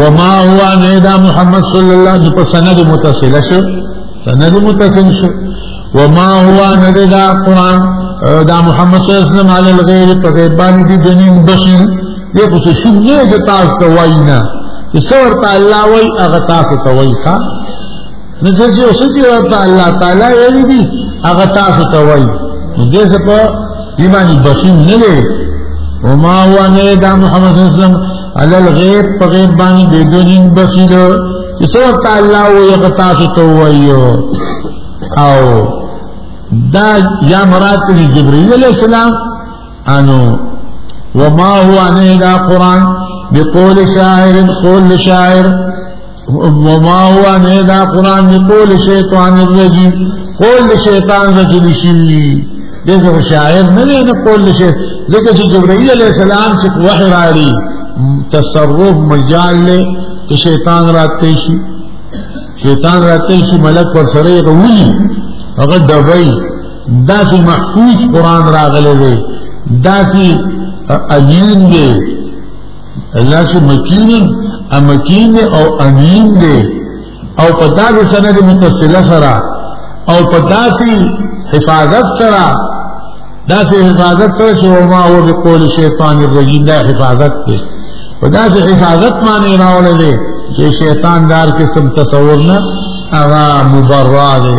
وما هو ان ادا محمد صلی الله علیه وسلم سند متصل شو سند متصل شو وما هو ان ادا قران دا محمد صلی الله علیه وسلم علی الغیر په غیب باندې دنین بشیر یو څه شنه چې تاسو ته وایي نه چې څور ته الله وایي هغه تاسو ته وایي نو چې یو څه دی ورته الله تعالی ویلي دي هغه تاسو ته وایي نو دې څه په دې باندې بخیل نه دی وما هو نه دا محمد صلی الله علیه وسلم علی الغیب په غیب باندې بې دونین بخیل چې څه ورته الله وایي هغه تاسو ته وایي او دا یا مراد دی جبرئیل علیہ السلام انو وما هو نه دا قران بقول شاعر قول شاعر وما هو نه دا قران دی قول شیطان الرجیم قول شیطان رجل شوی دغه شاعر نه دی نه قول شی ځکه چې جبرائیل علیہ السلام چې وحی راړي تصرف مجال له شیطان راته شي شیطان راته شي ملک پر سره غوي هغه دبي داسې محفوظ قران راغلی دی داسې عجین دی الله چې مکین امکین او امین دی او په داسې سند متصله سره او په داسې حفاظت سره داسې حفاظت سره چې وما هو بقول شیطان الرجیم دا حفاظت دی په داسې حفاظت باندې راوړی دی چې شیطان دار قسم تصور نه هغه مبرا دی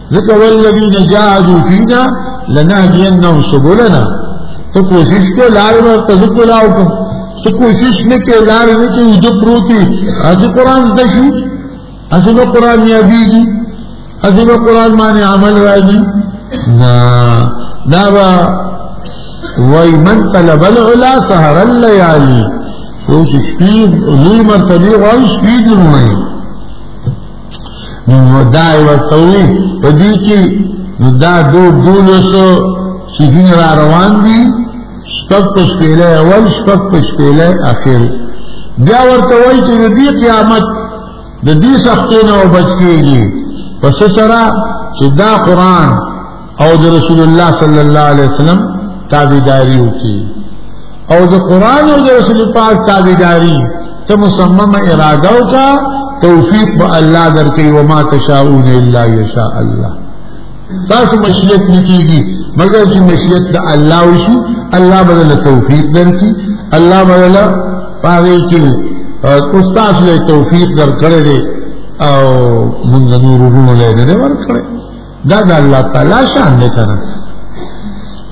ځکه والذین جاهدوا فینا لنهدینهم سبلنا ته کوشش کې لار ورته ذکر او ته کوشش نه کې لار نه کې د پروتي اځ قران د شي اځ نو قران یا بیږي اځ نو قران باندې عمل راځي نا دا با وای من طلب العلا سهر الليالي کوشش کې علوم مرتبه او شپې دروي نو دا یو توي په دې کې نو دا دو دولسو چې دین را روان دي شپږ په شپېله اول شپږ په شپېله اخر بیا ورته وایي چې د دې قیامت د دې سختونو بچ کېږي پس سره چې دا قرآن او د رسول الله صلی الله علیه وسلم تابعداري وکړي او د قران او د رسول پاک تابعداري ته مصمم اراده وکا توفیق به الله درکې و ما تشاؤون الا یشاء الله تاسو مشیت نکیږي مگر چې مشیت د الله وشي الله بدل توفیق درکې الله بدل پاره کې استاد له توفیق درکړي او موږ نور ورونه لري ورکړي دا دا اللہ تعالی شان دے کرا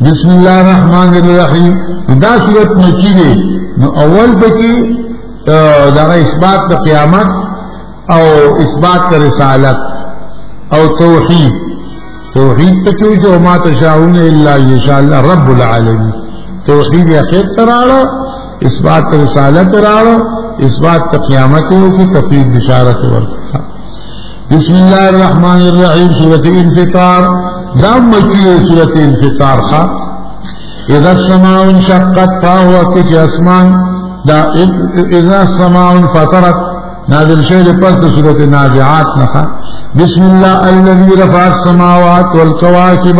بسم اللہ الرحمن الرحیم دا صورت مکی دے نو اول پکی دا اثبات دا قیامت او اثبات دا رسالت او توحید توحید پکی جو ما تشاہون اللہ یشاء اللہ رب العالمین توحید اخیر ترالا اثبات رسالت راړو اثبات قیامت او کی تفید بشارت ورکړه بسم الله الرحمن الرحیم سورۃ انفطار دا مکی سورۃ انفطار ښا اذا السماء انشقت فهو کی اسمان دا اذا السماء انفطرت نازل شعر پس سورۃ نازعات نخا بسم الله الذي رفع السماوات والكواكب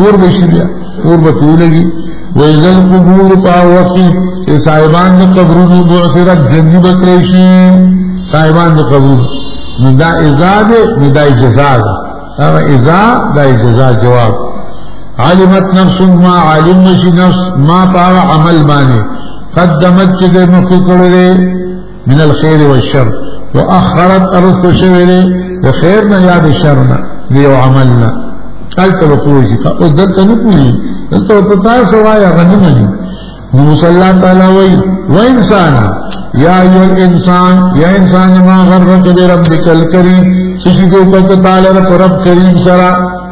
اور بشي بیا اور به پرې ولګي وإذا القبور په هغه وخت کې چې صاحبان د قبرونو بعثرت ژوندي به کړی شي صاحبان د قبرونو نو دا اذا دی نو دا اجزا ده هغه اذا دا اجزا جواب علمت نفس ما علم نشي نفس ما په عمل باندې قدمت چې د مخکې کړی من الخير والشر واخرت ارست شویلې د خیر نه یا د شر نه دیو عمل نه الته وقوع شي او دلته نه کوي دلته په تاسو وایا غنی نه نو صلی الله تعالی وای و انسان یا ایو الانسان یا انسان ما غرک بربک الکریم سشی کو پک تعالی رب کریم سره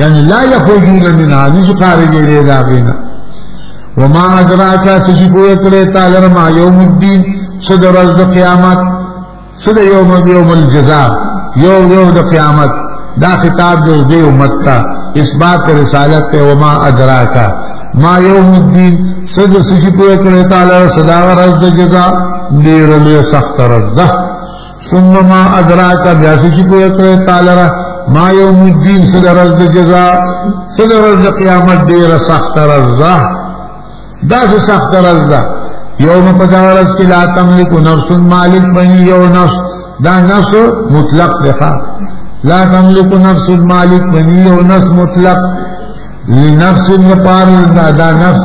یعنی لا یخرجون منها نشی خارجی دی داغینا وما ادراکا سشی پوی کرے تالر ما یوم الدین صدر از دا قیامت صدر یوم یوم الجزا یوم یوم دا قیامت دا خطاب جو دے امت تا اس بات رسالت تے وما ادراکا ما یوم الدین صدر سشی پوی کرے تالر صدر از دا جزا دیر لے سخت رزدہ ثم ما ادراک بیا چې په کړه تعالی را ما یوم الدین سره رز د جزاء سره رز د قیامت ډیر سخت رز ده دا څه سخت رز ده یوم پدارس کې لا تملک نفس مالک بنی یو نفس دا نفس مطلق ده لا تملک نفس مالک بنی یو نفس مطلق لنفس لپاره دا نفس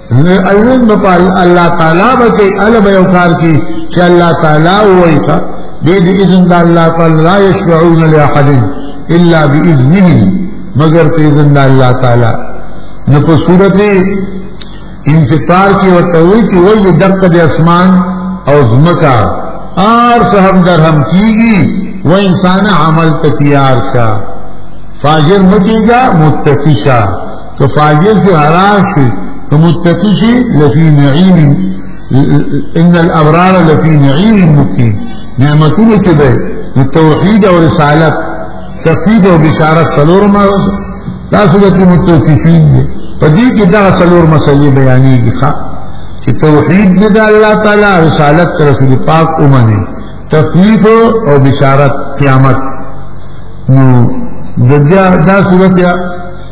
نه ایوب نه پال الله تعالی به کې ال به یو کار کې چې الله تعالی وایي تا به دې اذن د الله تعالی لا یشفعون لاحد الا باذنه مگر ته اذن د الله تعالی نه په صورت انفطار کې ورته وایي چې وایي دقه د اسمان او زمکا آر سهم در هم کیږي و انسان عمل تکیار شا فاجر مکیگا متقی شا که فاجر شي حرام شي که متقي شي لفي نعيم ان الابرار لفي نعيم مقيم نعمتونه کې ده نو توحید او رسالت تفید او بشارت څلور ما تاسو د متوفیفین دي په دې کې دا څلور مسلې بیانېږي ښا چې توحید دې د الله تعالی رسالت رسول پاک اومنه تفید او بشارت قیامت نو دجا دا صورت یا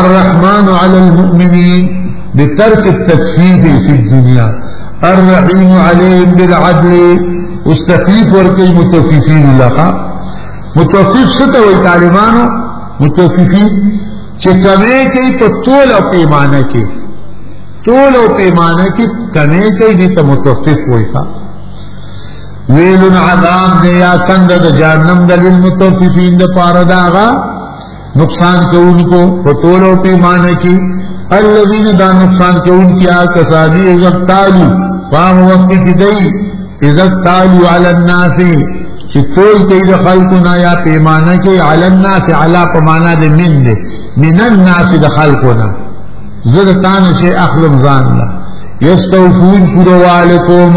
الرحمن على المؤمنين بترك التكفيف في الدنيا الرحيم عليهم بالعدل استخفيف ورکی متوفیفین لقا متوفیف ستا وی طالبانو متوفیفین چې کمې کوي په تول او پیمانه کې تول او پیمانه کې کمې کوي دې ته متوفیف وایي ویل عذاب دے یا کند د جہنم د للمتوففین د پاره داغا نقصان کوونکو په تول او پیمانه کې الذين دا نقصان کوونکي هغه کسان دي چې تعالو فهم وخت کې دی اذا تعالو علی الناس چې تول کې د خلکو نه یا پیمانه کې علی الناس علی پیمانه دې من دې من الناس د خلکو نه زړه تان شي اخلم ځان لا یستوفون پرواله کوم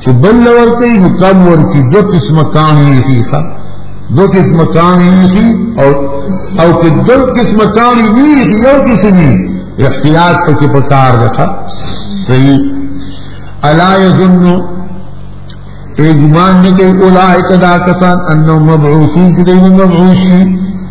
چې بل ورته نو کم ورکی دو قسمه کان یې ښه دو قسمه کان یې او او که دو قسمه کان یې یو قسم احتیاط پکې پکار ده صحیح الا یظن ایمان نه کوي اولائک دا کسان انهم مبعوثون چې دوی مبعوث شي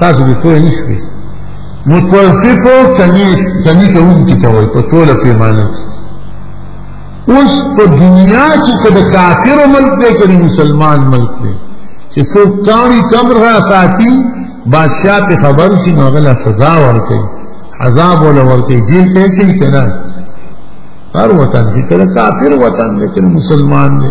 تاسو به پوه نه شئ متوسط او کمی کمی کوونکي ته وایي په ټوله پیمانه کې اوس په دنیا کې که د کافرو ملک دی که د مسلمان ملک دی چې څوک کاڼي کم را ساتي بادشاہ پہ خبر سی نو اغلا سزا ورکے عذاب ولا ورکے جیل پہ چی کنا ہر وطن کی کلا کافر وطن دے کلا مسلمان دے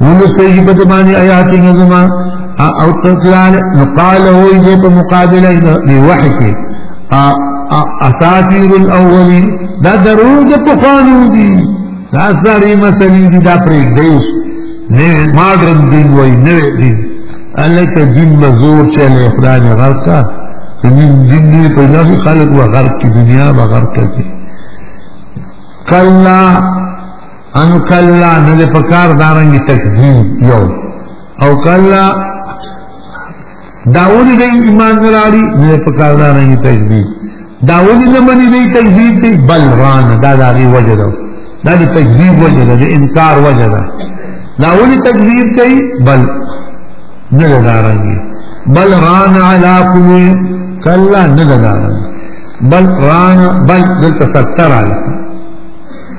ونستیجی پتبانی آیاتی نظما او تطلال نقال ہوئی جے پا مقابلہ دی وحی کے اساطیر الاولین دا درود پخوانو دی دا ساری مسئلی دی دا پریک دیوس نوے مادرن دین وی نوے دین اللہ کا دین مزور چلے خدای غرق کا دین دین دی پر نفی خلق و غرق کی دنیا و غرق کی کلا انو کلا نه د پکار دارنګ تکذیب یو او کلا داوود دی ایمان نراړي نه پکار دارنګ تکذیب داوود نه منی دی تکذیب دی بل ران دا داغي وجه ده دا د تکذیب وجه ده د انکار وجه ده داوود تکذیب کوي بل نه دارنګ بل ران علا کوی کلا نه دارنګ بل ران بل دلته ستر علی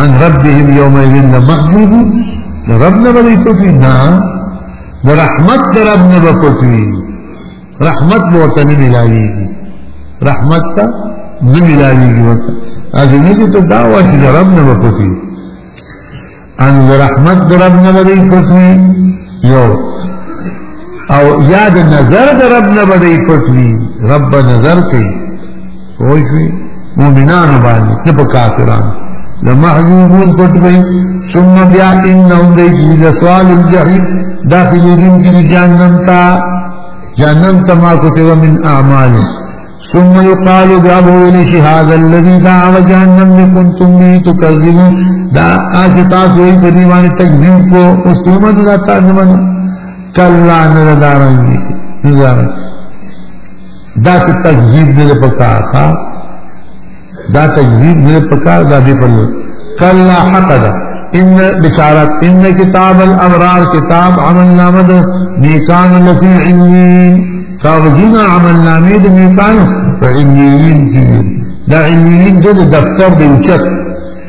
عن ربهم يومئذ لمحجوبون د رب نه به یې پټوي نه د رحمت د رب نه به پټوي رحمت به ورته نه ملاویږي رحمت ته نه ملاویږي ورته ازمي دې ته دا وایي چې د رب نه به پټوي ان د رحمت د رب نه به یې پټوي یو او یا د نظر د رب نه به یې پټوي رب نظر کوي وای شي مؤمنان باندې نه په کافران لمحجوبون پټ وي ثم بیا انهم دیجی لسوال الجحیم داخلین کی جهنم تا جهنم تما کتب من اعمال ثم يقال بابو لشي هذا الذي دعا جهنم كنتم به تكذبون دا آج تاسو یې په دې باندې تکذیب کو او سومه دا تاسو باندې کلا نه دارنګي نه دارنګي دا څه تکذیب نه پکار ښا دا تکذیب نه پکار دا دی په کلا حق ده ان بشارت ان کتاب الابرار کتاب عمل نامه ده نیکان لفی علین کاغذینا عمل نامه ده نیکان فعلین کی دا علین ده دفتر ده اوچت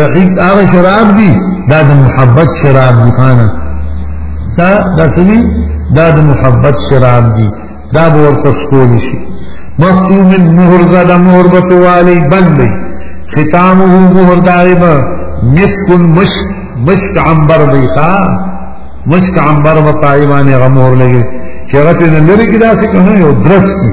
رقیق هغه شراب دي دا د محبت شراب دي خانه دا د سړي دا د محبت شراب دي دا به ورته سکول شي مفتو من مهر دا د مهر به والی بند ختامه مهر دا به مسک مشک مشک عنبر دی ښا مشک عنبر به پایمانه غمور لګي چې هغه ته لری کې داسې کنه یو درس کی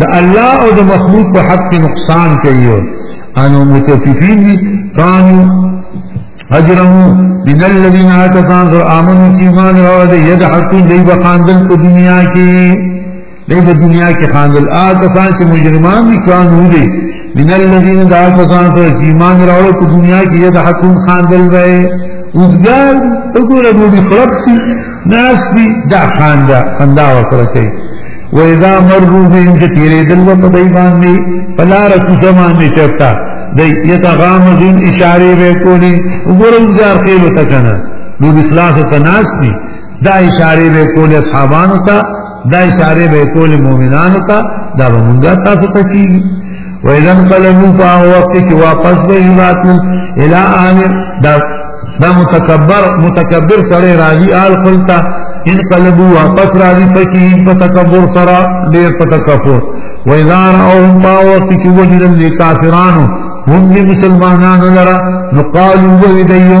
د الله او د مخلوق په حق کې نقصان کوي انو متفقین دي کانو اجره من الذين اتقان غر امنوا في ایمان او د يدحقون دی بخاندل په دنیا کې دی په دنیا کې خاندل آتفان چې مجرمان دي کانو دي من الذين دا کسان ته ایمان راوړل په دنیا کې یې د حکم خان دل وای اوسګار وګوره نو دي خلق سي ناس دی دا خان دا خندا ورسره کوي و اذا مروا بهم چې تیرې دل و په دای باندې فلا رسو زمان نه چرتا دی یتغامزون اشاره به کولی وګورم ځار خیر ته کنه نو اصلاح ته ناس دی دا اشاره به کولی اصحابانو ته دا اشاره به کول مؤمنانو ته دا به مونږه تاسو ته کیږي و اذا قلمو په وخت کې واپس به راتل الى امر دا دا متکبر متکبر سره راضي آل خلتا ان قلبو واپس راضي پکې په تکبر سره ډېر په تکبر و اذا راهم په وخت کې وجدن کافرانو هم مسلمانانو لرا نقالو ویدیو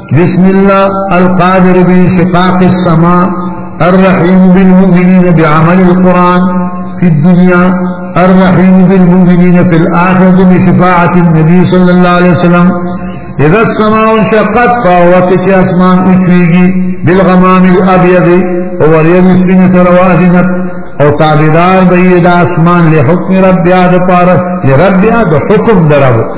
بسم اللہ القادر بن شقاق السماء الرحيم بالمؤمنين بعمل القرآن في الدنيا الرحيم بالمؤمنين في الآخرة بشفاعة النبي صلى الله عليه وسلم إذا السماء انشقت فهو كشي أسمان أشويجي بالغمام الأبيض ووريد السنة روازنت او تابدار بيد اسمان لحكم رب هذا پارا لرب هذا حكم درب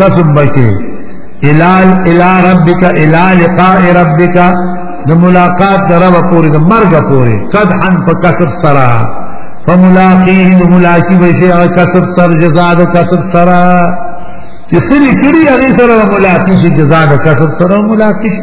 قسم بکی الال الى ربک الى لقاء ربک د ملاقات در رب پوری د مرګ پوری قد حن په کسب سرا فملاقیه د ملاقی بشی هغه کسب سر جزاء د کسب سرا چې سری کړي هغه سره ملاقات شي جزاء د کسب سره ملاقات شي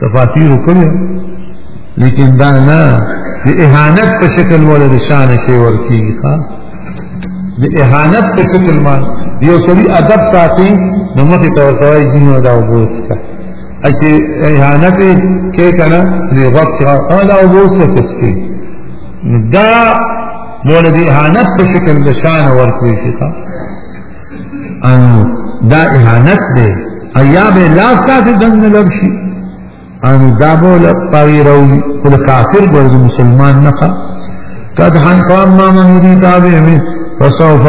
تفاسیر وکړي لیکن دا نه د اهانت په شکل ولا د شان شي ورکی ښا د اهانت په شکل ما یو سړي ادب ساتي نو مخ ته ورتوي جنو دا وبوسکا اچي اهانت کې کنه د وخت او دا وبوسکا تسکی دا مولا د اهانت په شکل د شان ورکی شي ښا او دا اهانت دی ایا به لاس تاسو دنګ لړ شي او دا بوله پاوی راوي خو د کافر ګرځي مسلمان نه ښه قد حن قام ما من يريد تابع من فسوف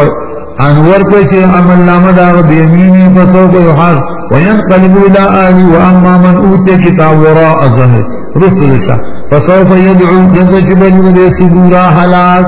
انور کوي چې عمل نامه دا به یمینی فسوف يحاس وينقلب الى اهله واما من اوتي كتاب وراء ظهره رسل الله فسوف يدعو جزا جبل ودي سبورا هلاك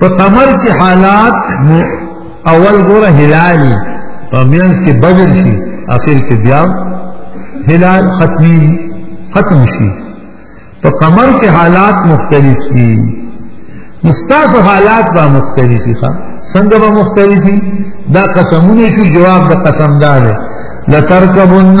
په قمر کې حالات اول ګوره هلالي په مینس کې بدل شي اخر کې بیا هلال ختمي ختم شي په قمر کې حالات مختلف دي مستاسو حالات با مختلف دي څنګه به مختلف دي دا قسمونه شو جواب د قسم دار لترکبن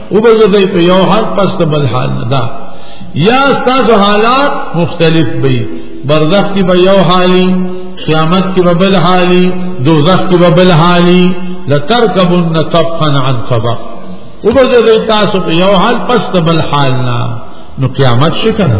وبګدای په یو حال پس ته بل حال نه دا یا تاسو حالات مختلف وي برزخ کې به یو حالي قیامت کې به بل حالي دوزخ کې به بل حالي لترکبن طبقا عن طبق وبګدای تاسو په یو حال پس ته بل حال نه نو قیامت شي کنه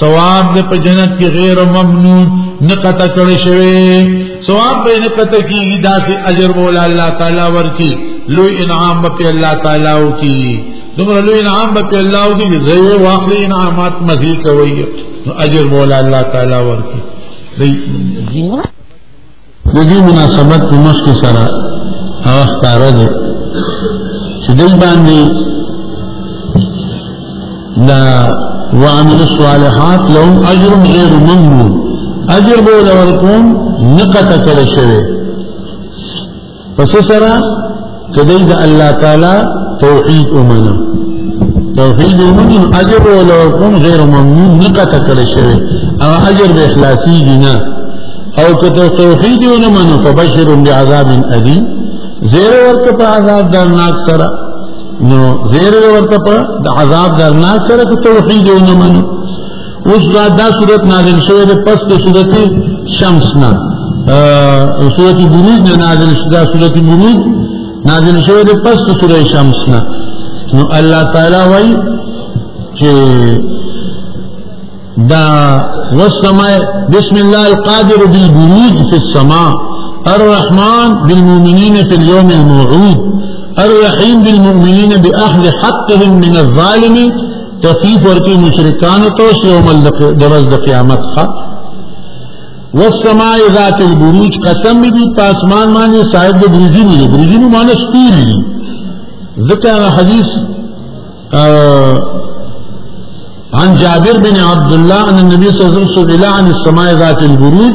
ثواب دې په جنت کې غیر ممنون نه قطع کړی شوی ثواب به نه قطع کیږي دا چې اجر مولا الله تعالی ورکی لوی انعام به الله تعالی وکي دومره لوی انعام به الله وکي چې زه واخلي انعامات مزي کوي نو اجر مولا الله تعالی ورکی د دې مناسبت په مخ کې سره هغه ښکاره دی چې دوی باندې لا وعمل الصالحات لهم اجر غیر ممنون اجر به ورکوم نقطه کړی شوی پس سره کدی د الله تعالی توحید ومنه توحید ومنه اجر ولا کوم غیر ممنون نه قطع کړی شوی او اجر به اخلاصي دی نه او کته توحید نه منو فبشر بعذاب الیم زیر ورته په عذاب درناک سره نو زیر ورته په عذاب درناک سره توحید نه منو اوس دا دا صورت نازل شوی دی پس د صورت شمس نه صورت بروج نه نازل شوی دا صورت بروج نازل شوی دی پس د صورت شمس نه نو الله تعالی وایي چې دا والسماء بسم الله القادر بالبروج في السماء الرحمن بالمؤمنين في اليوم الموعود الرحيم بالمؤمنين بأخذ حقهم من الظالم تخفیف ورکی مشرکان تو یوم درز د قیامت خا والسماء ذات البروج قسم می دی پاسمان معنی صاحب د بروجی می دی بروجی نو معنی ستوری دی ذکر حدیث عن جابر بن عبد الله ان النبي صلى الله عليه وسلم سئل عن السماء ذات البروج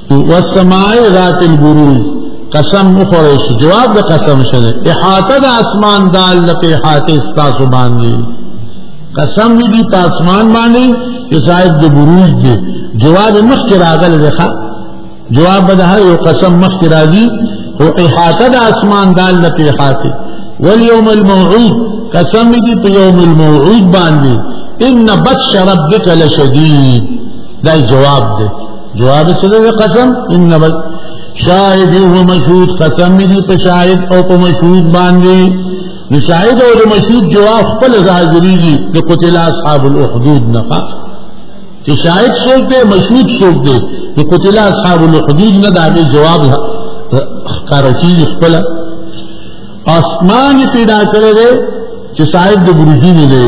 والسماء ذات البروج قسم مخوره شي جواب د قسم شوه احاطه د اسمان دال نه په احاطه استاسو باندې قسم دې په اسمان باندې چې صاحب د بروج دی جواب مخکې راغل دی ښا جواب به هر یو قسم مخکې راځي او احاطه د اسمان دال نه په احاطه واليوم الموعود قسم دې په يوم الموعود باندې ان بطش ربك لشديد دا جواب دی جواب سره قسم ان بل شاهد هو مشهود قسم دي په شاهد او په مشهود باندې نو شاهد او مشهود جواب خپل حاضرې دي د قتل اصحاب الاخدود نفا چې شاهد څوک دی مشهود څوک دی د قتل اصحاب الاخدود نه دا جواب ښکارا کیږي خپل اسمان پیدا کړی دی چې صاحب د برجونو دی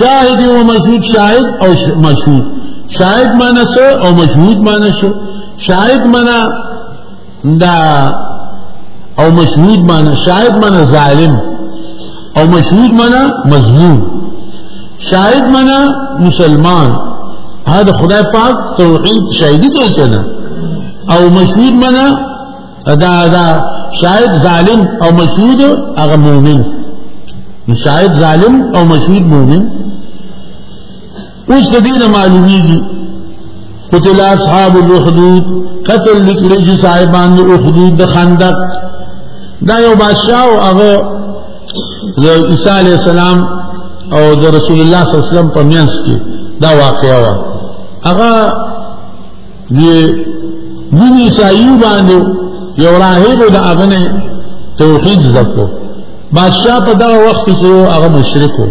شاهد و مشهود شاهد او مشهود شاهد معنی سو او مشهود معنی شو شاهد معنی دا او مشهود معنی شاهد معنی ظالم او مشهود معنی مظلوم شاهد معنی مسلمان هذا خدای پاک توحید شاهدی ته کنه او مشهود معنی دا دا شاید ظالم او مشهود هغه مؤمن شاید ظالم او مشهود مؤمن اوس دې نه معلومیږي قتل اصحاب الحدود قتل لیکلی چې صاحبان د حدود د خندق دا یو بادشاہ او هغه عیسی علی السلام او د رسول الله صلی الله علیه وسلم په میانس کې دا واقعا و هغه دی نوی سایو باندې یو راهب د اغنه توحید زکو بادشاہ په دغه وخت کې یو هغه مشرکو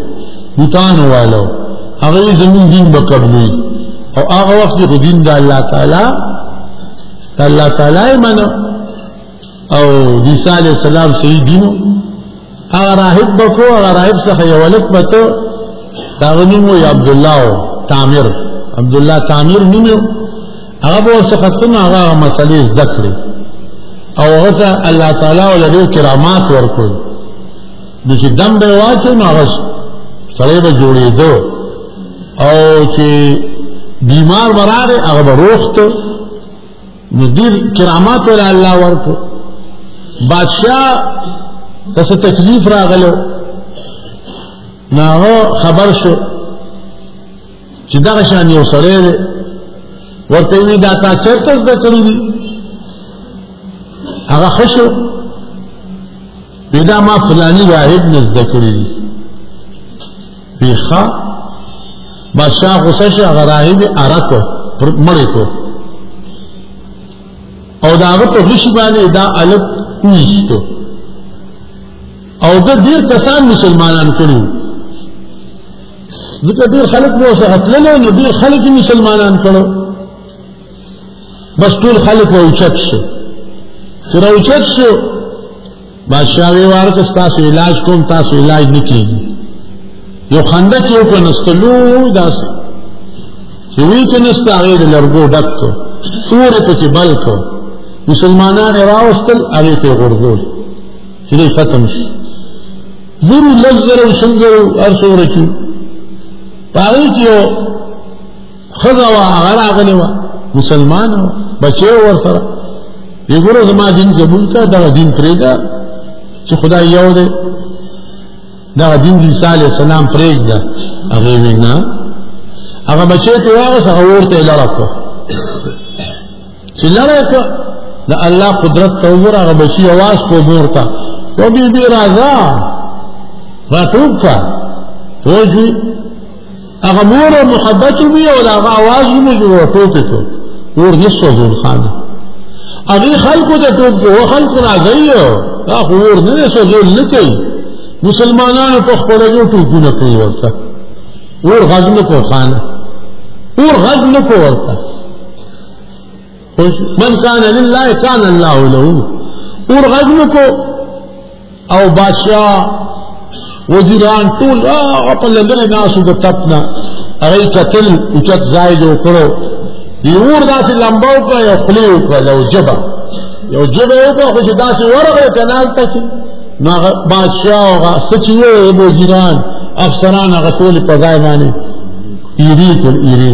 بوتان والو هغه زمون دین به قبلې او هغه وخت کې دین د الله تعالی الله تعالی منو او عیسی علیہ السلام صحیح دینو هغه راهب بکو هغه راهب څخه یو لک بته دا غنیم وی عبد الله تامر عبد الله تامر نیم هغه به څخه څنګه هغه مسلې زده کړې او هغه الله تعالی ولې کرامات ورکړي نو چې دم به واچو نو هغه سړی به جوړېدو او چې بیمار براره هغه به روغ ته نو دې کرامات ول الله ورکو بادشاہ تس تکلیف راغلو نه خبر شو چې دا شان یو سره ورته وی دا تا چرته د کړی دي هغه خشو بدا ما فلانی راهب نزد کړی دي پیخا بادشاہ غصه شي هغه راهب عرق مړی کو او دا هغه په غشي باندې دا الف ویشتو او د ډیر کسان مسلمانان کړو ځکه ډیر خلک مو سره تللی نو ډیر خلک مسلمانان کړو بس ټول خلک راوچت شو چې راوچت شو بادشاہ وی ورکه تاسو علاج کوم تاسو علاج نه کیږي یو خنده چې په نستلو داس چې وی ته نستا غیر لرګو ډک کو سور په کې بل کو مسلمانان راوستل هغه ته غرغول چې ختم شي زرو لزر او شنګو ارسو رچو پاره کې خزا وا هغه راغلی وا مسلمان وا بچی ور سره دی ګوره زما دین قبول کا دا دین پرېږده چې خدای یو دی دا دین دی عیسی علیه السلام پرېږده هغه وینا هغه بچی ته واغس هغه ورته لاره کړ چې لاره کړ د الله قدرت ته وګوره هغه بچی आवाज کو ورته او بي بي راځه راټوب کا وځي هغه مور او محبت وی او هغه आवाज مو جوړ ټوپ شو ور نشو زور خان هغه خلکو ته ټوپ کو خلکو راځي دا خو ور نه شو زور نه کوي مسلمانانو په خپل یو ټوپونه کوي ورته ور غږ نه کو خان ور غږ نه کو ورته من کان للہ کان اللہ لہو اور غزم کو او بادشاہ وزیران ټول هغه په لندن ناسو د تپنا هغه قتل او چت ځای جوړ کړو دی ور داسې لمبو کا یو خلی او کا یو جبا یو جبا یو کا خو داسې ورغه کنال ته چې نو هغه بادشاہ هغه سچي وي وزیران افسران هغه ټول په ځای باندې ایری کول ایری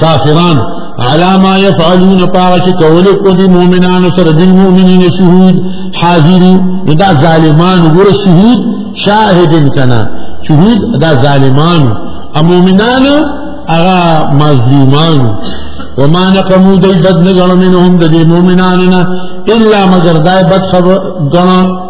کافران علا ما یفعلون پاغا چی کولو کو دی مومنان سر دی مومنین شهود حاضری دا ظالمان گر شهود شاہدن کنا شهود دا ظالمان امومنان اغا مظلومان وما نقمو دی بد نگل منهم دی مومناننا الا مگر دای بد خبر گنا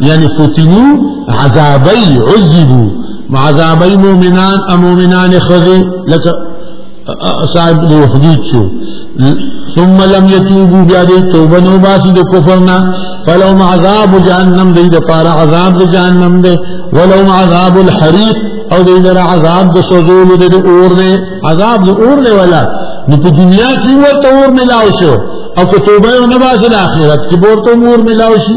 یعنی فتنو عذابی عذبو عذابی مومنان امومنان خذی لکا صاحب دو حدود شو ثم لم يتوبوا بیا دی توبه نو باسی د کفرنا فلهم عذاب جهنم دی د پار عذاب د جهنم دی ولهم عذاب الحريق او دی در عذاب د سوزول د اور دی عذاب د اور دی ولا نو په دنیا کې ورته اور ملاو شو او که توبه نه باسی د آخرت کې ورته اور ملاو شي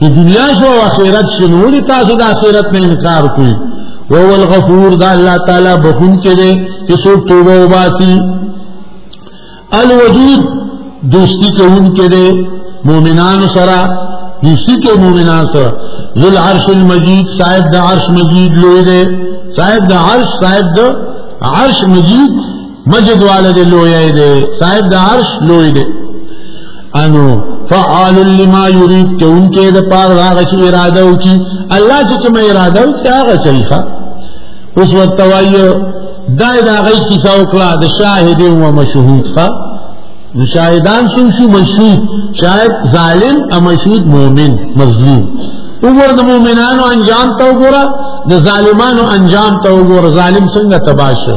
چې دنیا شو او آخرت شو نو ولې تاسو د آخرت نه انکار کوئ وهو الغفور دا الله تعالی بخونکی دی چې څوک توبه وباسي الودود دوستی کوونکی دی مؤمنانو سره دوستی کوي مؤمنانو سره ذو العرش المجید صاحب د عرش مجید لوی دی صاحب د عرش صاحب د عرش مجید مجد والا دې لوی دی صاحب د عرش لوی دی انو فعال لما يريد کون کې د پار راغ شي اراده وکي الله چې کوم اراده وکي هغه صحیح ښه اوس ورته وایو دا دا غي کیسه وکړه د شاهد او مشهود ښه نو شاهدان شو شو مشهود شاهد ظالم او مشهود مؤمن مظلوم عمر د مؤمنانو انجام ته وګوره د ظالمانو انجام ته وګوره ظالم څنګه تباشه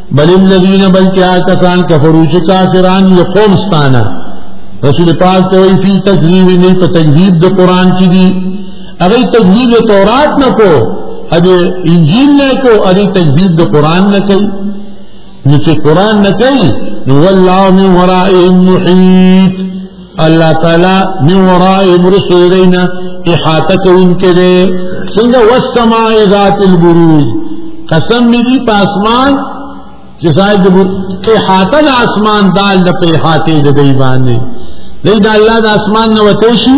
بل الذين بل کیا کسان کفرو چې کافران یې قوم ستانه رسول پاک ته وی فی تکذیب نه په تکذیب د قران کې دي هغه تکذیب تورات نه کو هغه انجیل نه کو هغه تکذیب د قران نه کوي نو چې قران نه کوي نو والله من ورائهم محیط الله تعالی من وراء مرسل دینا احاطه کوونکې دی څنګه والسماء ذات البروج قسم می دی په اسمان چې صاحب د احاطه د اسمان دال د په احاطه د دی باندې دی دا الله د اسمان نه وته شي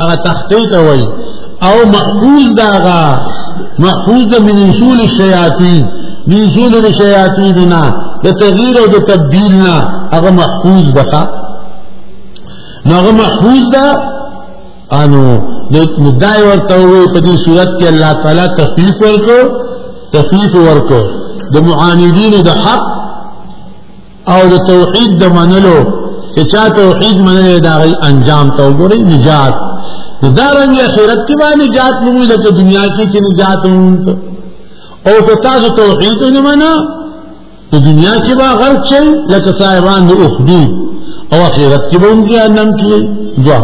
هغه تختی ته وای او محفوظ داغا محفوظ د من اصول الشیاطین من اصول الشیاطین نه د تغییر او د تبدیل نه هغه محفوظ دغه نو هغه محفوظ ده انو نو دای ورته وی په دې صورت کې الله تعالی تخفیف ورکو تخفیف ورکو د معاندین د حق او د توحید د منلو چې چا توحید منلې دا غي انجام ته وګوري نجات دا رنګ آخرت کې باندې نجات موږ لکه دنیا کې چې نجات مونږ او که تاسو توحید نه منئ په دنیا کې به غرق شئ لکه صاحبان د اخدود او آخرت کې به هم جهنم کې دعا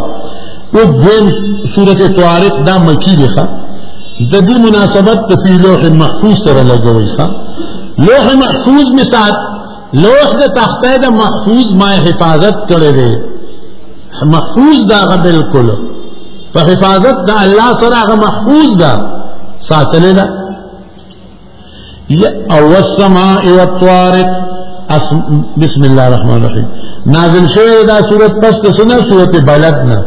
و دویم سورت طارق دا مکی دی خواه د دې مناسبت په لوح محفوظ سره لګوي ښا لوح محفوظ می سات لوح د تخته د محفوظ ما حفاظت کړی دی محفوظ دا غ بالکل په حفاظت د الله سره هغه محفوظ ده ساتلې ده او السماء والطارق بسم الله الرحمن الرحیم نازل شوی دا صورت پس د سنه صورت بلد نه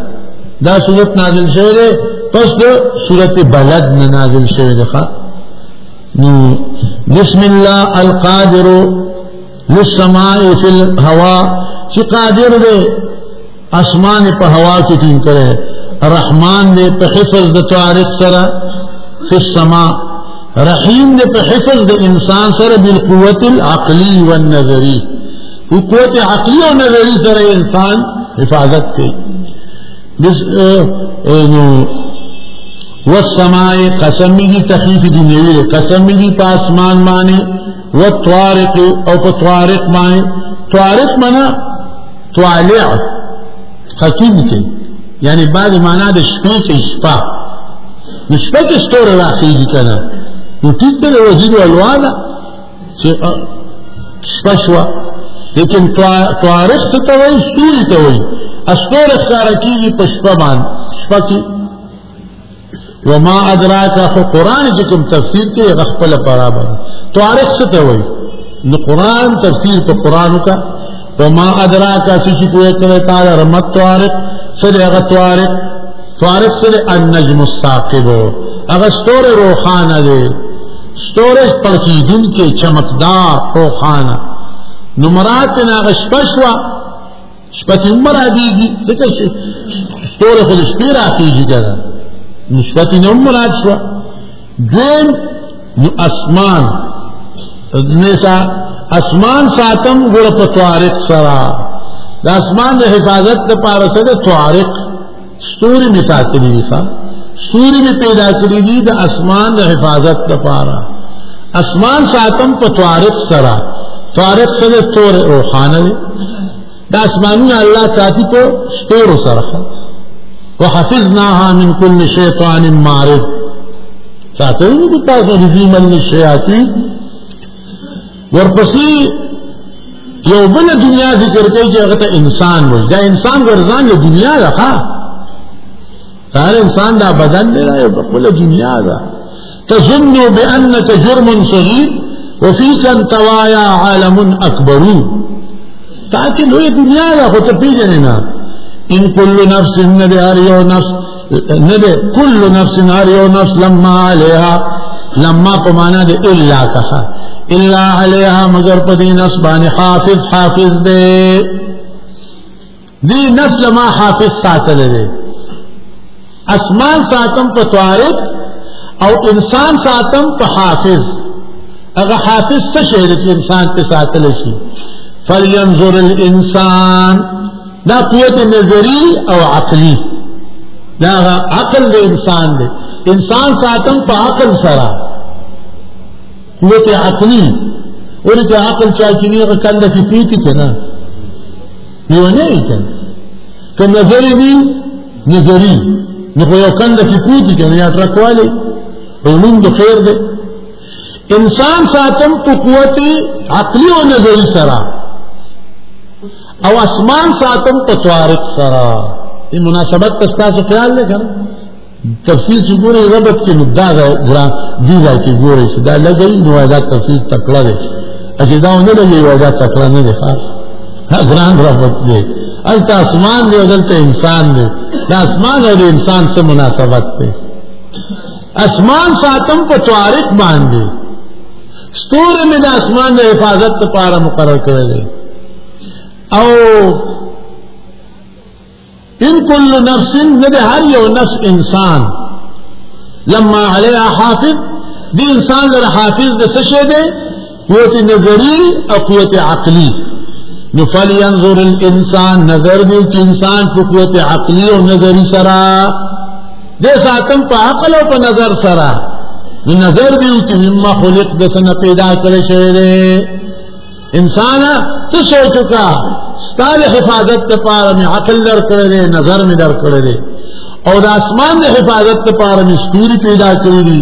دا صورت نازل شوی پس د صورت بلد نه نازل شوی ده نو بسم الله القادر للسماء في الهواء چې قادر دی اسمان په هوا کې ټینګ کړي رحمان دې په حفظ د طارق سره فی السما رحیم دې په حفظ د انسان سره بالقوت العقلی والنظری او قوت عقلی او نظری سره انسان حفاظت کوي والسماء قسم می دی تخیف دنیوی دی قسم می دی پا اسمان مانی والطوارق او پا طوارق مانی طوارق منا طوالع خطیب کی یعنی بعد مانا د شپې کې شپه نو شپه کې ستوره راخېږي که نه نو ټیک دی د وزیر ولوا ده چې شپه شوه لیکن طوارق څه ته وایي ستوري ته وایي ستوره ښکاره کېږي په شپه باندې شپه کې وما ادراک خو قران چې کوم تفسیر کې هغه خپل برابر تاریخ څه ته وایي نو قران تفسیر په قران کا وما ادراک چې کوی کړه تعالی رحمت تاریخ سره هغه تاریخ تاریخ سره النجم الثاقب هغه ستوره روخانه دی ستوره پرسیدون کې چمکدار روخانه نو مراد نه هغه شپشوا شپه چې هم راځېږي ځکه چې ستوری خو د شپې راخېږي که نه نو شپه ترې نه هم مراد شوه دویم نو اسمان نسا اسمان ساتم ګوره په طارق سره د اسمان د حفاظت لپاره څه د طارق ستوري می ساتلي دي ښا ستوري می پیدا کړی دي د اسمان د حفاظت لپاره اسمان ساتم په طارق سره طارق سره تور او خانه د اسمانونو الله ساتي په ستورو سره وحفظناها من كل شيطان مارد ساتلي دي تاسو د دې من شیاطین ورپسې یو بل دنیا ذکر کوي چې هغه ته انسان وایي دا انسان ورزان له دنیا ده ښا هر انسان دا بدن دی دا یو بل دنیا ده تظن بانك جرم صغير وفيك انتوايا عالم اكبر تاکہ لوی دنیا دا خو ته پیژنې نه ان کل نفس ان دار یو نفس نه ده کل نفس هر یو نفس لما علیها لما په معنا ده الا څخه الا علیها مگر په دې نفس باندې حافظ حافظ ده دې نفس لما حافظ ساتل ده اسمان ساتم په طارق او انسان ساتم په حافظ هغه حافظ څه شی چې انسان په ساتل شي فلینظر الانسان دا قوت نظری او عقلی دا عقل د انسان دی انسان ساتم په عقل سره قوت عقلی ورته عقل چا چې نه غکند فی پیتی کنه یو نه کنه که نظری دی نظری نو یو کند فی پیتی کنه یا ترکواله علوم د خیر دی انسان ساتم په قوت عقلی او نظری سره او اسمان ساتم په طارق سره دې مناسبت ته تاسو خیال نه کړئ تفصیل چې ګوري ربط کې مدعا ده ګرا دی ځای کې ګوري چې دا لګي نو دا تفصیل تکړه دی چې دا نه لګي و دا تکړه نه دی خاص ګران ربط دی البته اسمان دی دلته انسان دی دا اسمان او انسان څه مناسبت دی اسمان ساتم په طارق باندې ستوره مې د اسمان د حفاظت لپاره مقرر کړی دی او ان کل نفس نه د هر یو نفس انسان لما علیها حافظ دی انسان لپاره حافظ د څه شی دی قوت نظری او قوت عقلی نو فلینظر الانسان نظر دیو چې انسان په قوت عقلی او نظری سره د ساتم په عقل او په نظر سره نو نظر دیو چې مما خلق د سنه پیدا کړی شوی دی انسان ته سوچ کا ستاره حفاظت ته پاره می عقل در کړی دی نظر می در کړی دی او د اسمان د حفاظت ته پاره می ستوري پیدا کړی دی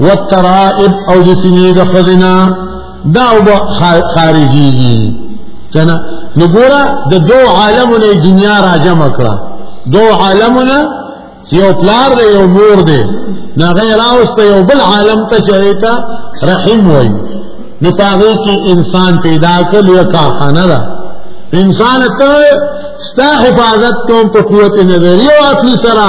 والترائب او جسمی دا خزنا دا او با خارجی گی کنا نگورا دا دو عالمنا دنیا را جمع کرا دو عالمنا یو پلار دے یو مور دے نا غیر آوستا یو بل عالم تا چاہیتا رحم وی نتاغی کی انسان پیدا کر لیا کارخانہ دا انسان تا ستا حفاظت کوم په قوت نظریه او عقلی سره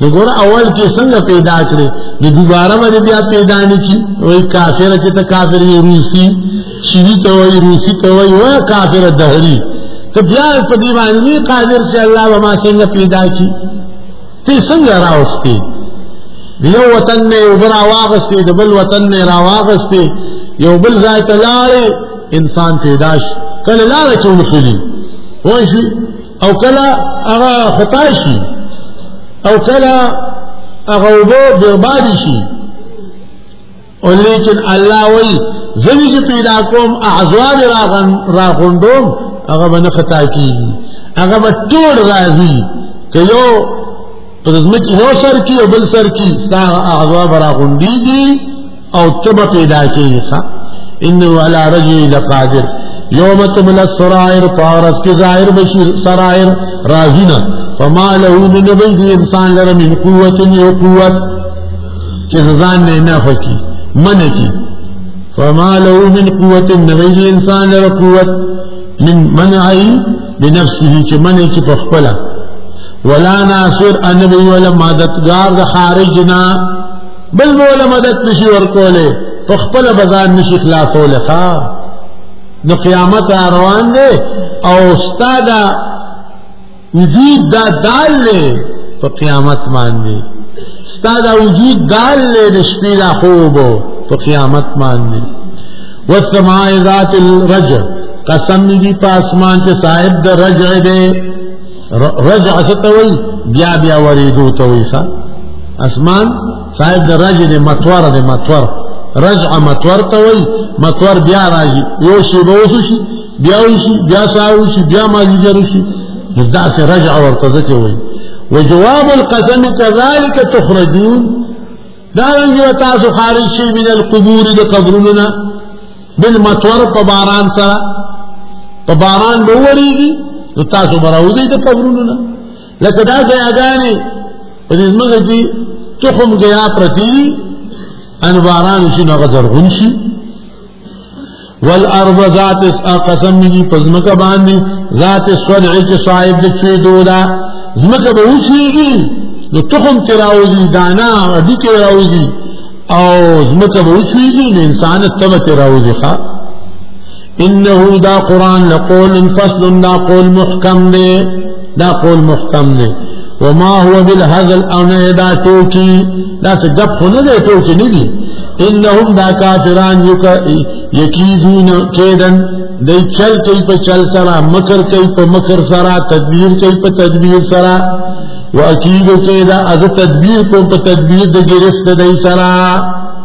نو ګور اول کې څنګه پیدا کړې د دوباره باندې بیا پیدا نه کی وای کافر چې ته کافر یې روسی شي ته وای روسی ته وای وا کافر دهری ته بیا په دې باندې قادر چې الله و ما څنګه پیدا کی ته څنګه راوستي یو وطن نه یو برا واغستي د بل وطن نه را واغستي یو بل ځای ته لاړې انسان پیدا شي کله لاړې چې ونخلي وای شي او کلا اغا خطاشی او کلا اغا وبو بربادی شی او لیکن اللہ وی زوی جی پیدا کوم اعزواب را غندوم اغا با نخطا کی اغا با طول رازی که یو پرزمکی یو سر کی او بل سر کی ستا اعزواب را غندی دی او تب پیدا کیږي ښا انه علی رجل لقادر یوم تبل السرائر فارس کی ظاهر بشی سرائر رازینا فما له من بيد انسان لر من قوت یو قوت چې ځان نه نه فکی من کی فما له من قوت من بيد انسان لر قوت من منعی بنفسه چې من کی په خپل ولا ناصر ان ولا مددگار د خارجنا بل بوله مدد نشي ورکوله په خپل بزان نشي خلاصوله ښا نو قیامت روان دی او استاد وجود دا دال له په قیامت باندې استاد وجود دال له د شپې لا خوب په قیامت باندې والسماء ذات الرجع قسم دی په اسمان کې صاحب د رجع دی رجع ستوي بیا بیا ورېدو ته وایي ښه اسمان صاحب د رجع د مطور د مطور رجع مطور ته وایي مطور بیا راځي یو شی به اوسو شي بیا وشي بیا سهار وشي بیا مازدیګر وشي نو داسې رجع ورته ځکه وایي وجواب القسم كذلك تخرجون دارنګ یو تاسو خارج شي من القبور د قبرونو بل مطور په باران سره په باران به وریږي نو تاسو به راوځئ د قبرونو نه لکه دا ځایګانې په دې ځمکه کې تخم ګیا پرتي ان باران شي نو هغه زرغون شي والارض ذات قسم دی پزمکه باندې ذات صدع چې صاحب د چوي دودا زمکه به وشيږي نو تخم تراوزی دانا ادي تراوزی او زمکه به وشيږي نو انسان تب تراوزی ښا انه دا قران لقول فصل دا قول محکم دی دا قول محکم دی وما هو بالهزل او نه دا ټوکی دا څه غپ خو نه دی ټوکی نه دی انهم دا کافران یکیدون کیدن دی چل کوي په چل سره مکر کوي په مکر سره تدبیر کوي په تدبیر سره واکید کیدا از تدبیر کو په تدبیر د ګرست دی سره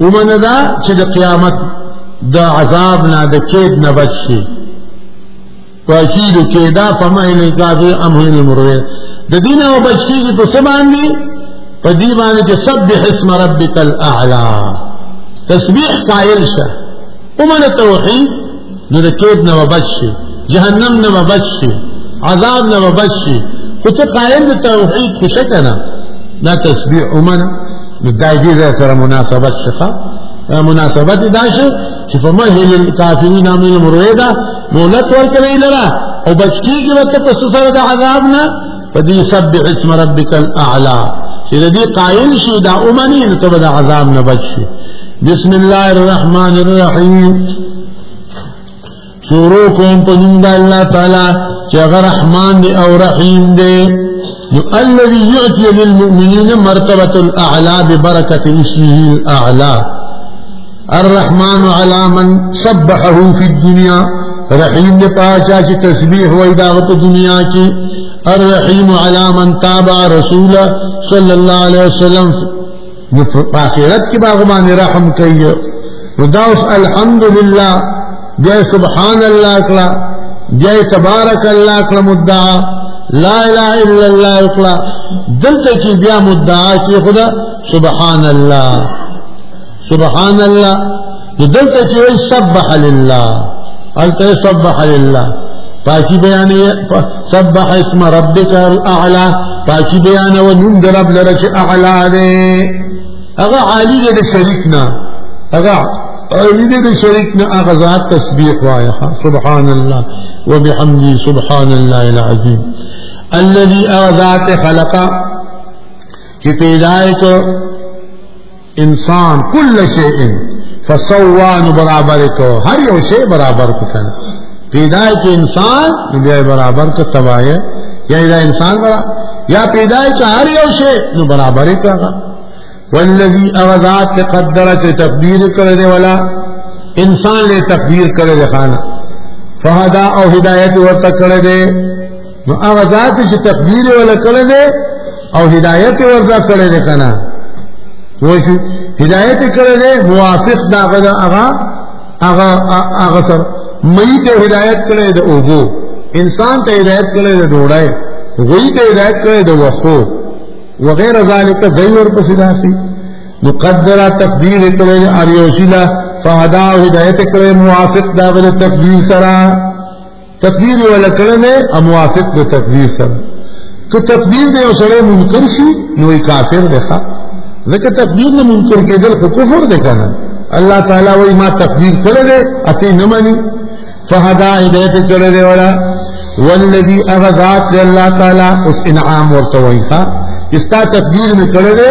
ومنه دا چې د قیامت د عذاب نه د کېد نه بچ شي فاکید کېدا فما ان کافی ام هو المروی د دین او بچ کېږي په څه باندې په دې باندې چې سبح اسم ربک الاعلى تسبیح قائل شه ومنه توحید نو د کېد نه به بچ شي جهنم نه به بچ شي عذاب نه به بچ شي خو ته قائل د توحید خو شه که نه دا تسبیح ومنه نو دا دې ځای سره مناسبت شخه مناسبت دا شو چې په مهل الکافرین عامل مرویدا مولت ورکوي لرا او بچ کیږي ورته په سفر د عذاب نه په دې سبح اسم ربک الاعلى چې دې قائل شي دا اومني نو ته به عذاب نه بچ شي بسم الله الرحمن الرحیم شروع کوم په نوم د الله تعالی چې هغه رحمان دی او رحیم دی نو الذي يعطي للمؤمنين مرتبه الاعلى ببركه اسمه الاعلى الرحمن علی من سبحه فی الدنیا رحیم دې پاچا چې تسبیح وای دا په دنیا کې الرحیم علی من تابع رسول صلی الله علیه وسلم نو په آخرت کې باغ باندې رحم کوي نو دا اوس الحمدلله بیا سبحان الله کړه بیا تبارک الله کړه مدعا لا اله الا الله کړه دلته چې بیا مدعا کې خدا سبحان الله سبحان الله نو دلته چې وایي سبح لله هلته یې سبح لله پاکي بیانوي سبح اسم ربک الاعلی پاکي بیانوه نوم د رب لره چې اعلی دی هغه عالي دی د شریک نه هغه عالي دی د شریک نه هغه ذات تسبیح وایه سبحان الله وبحمده سبحان الله العظیم الذي اذات خلق چې پیدا کړ انسان کل شیء فسوان برابر کو هر یو شی برابر کو کنه پیدا کې انسان نو بیا برابر کو تبایه یا دا انسان برا یا پیدا کې هر یو شی نو برابر کړه والذي اغذات قدر چې تقدیر کړی دی ولا انسان له تقدیر کړی دی خانه فهدا او هدایت ورته کړی دی نو هغه ذات چې تقدیر ولا کړی دی او هدایت وردا کړی دی کنه وشو هدایت کړی دی موافق دا غدا هغه هغه هغه سره مې ته هدایت کړی دی اوګو انسان ته هدایت کړی دی ډوړای غوی ته هدایت کړی دی وخو وغیر ذالک دای ورپسې داسي مقدر تقدیر کړی دی اریوسیلا فهدا هدایت کړی موافق دا غدا تقدیر سره تقدیر یو لکړه نه موافق د تقدیر سره که تقدیر دی او سره منکر شي نو یې کافر دی ښا ځکه تقدیر نه منکر کېدل خو کفر دی کنه الله تعالی وایي ما تقدیر کړی دی اته نه مانی فهدا هدایت کړی دی ولا والذي اغذات الله تعالی اس انعام ورته وایي ښا استا تقدیر نه کړی دی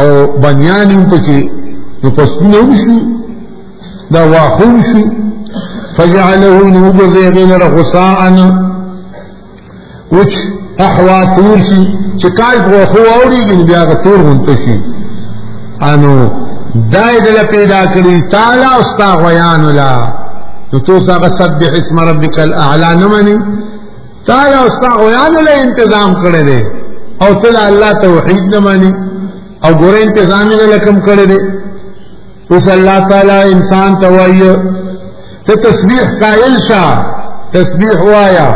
او بنیان هم پکې نو پسونه هم شو دا واښه هم شو فجعله نو وګرځي هغې لره غساء وچ احوا تور شي چې کال په واښو واورېږي نو بیا هغه تور غونته شي انو دا یې دله پیدا کړي تعالی او ستا غویانو لا نو تو ساغه سبح اسم ربک الاعلی نه مني تعالی او ستا غویانو له انتظام کړی دی او ته له الله توحید نه مانی او ګوره انتظام یې له کوم کړی دی اوس الله تعالی انسان ته وایي ته تسبیح قائل شه تسبیح وایا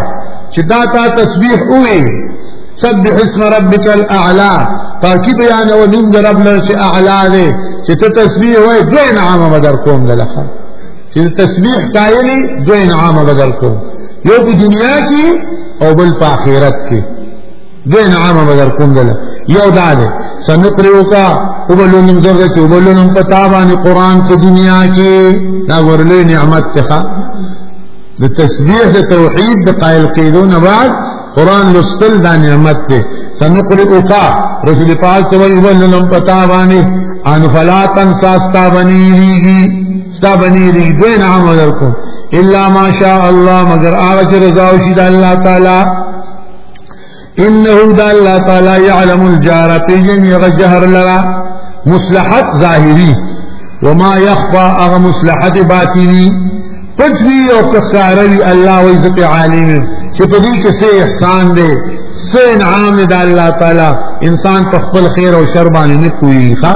چې دا تا تسبیح وې سبح اسم ربك الاعلى پاکی بیان او نوم در رب لرش اعلا دے چه تا تسبیح ہوئے دوئے نعام مدر کوم دلخا چې تسبیح کایلی دو انعام بدل کو یو په دنیا کې او بل په آخرت کې دو انعام بدل کوم دل یو دا دی سنقریو کا وبلونم زرده چې وبلونم په تابانه قران په دنیا کې دا ورلې نعمت ته د تسبیح د توحید د قائل کېدو نه بعد قران لوستل دا نعمت ته سنقرئ کا رسول پاک صلی الله علیه وسلم پتا باندې ان فلا تنساستا بنیږي دا بنی دی دو انعام ورکو الا ما شاء الله مگر هغه چې رضا او شي د الله تعالی انه د الله تعالی يعلم الجار پیجن یغ جهر لرا مصلحت ظاهری وما يخفى اغه مصلحت باطنی پټوی او کساروی الله وی ذات عالم چې په دې کې څه احسان دی څه انعام دی الله تعالی انسان په خپل خیر او شر باندې نه کوي ښا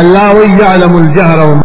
الله وی يعلم الجهر وما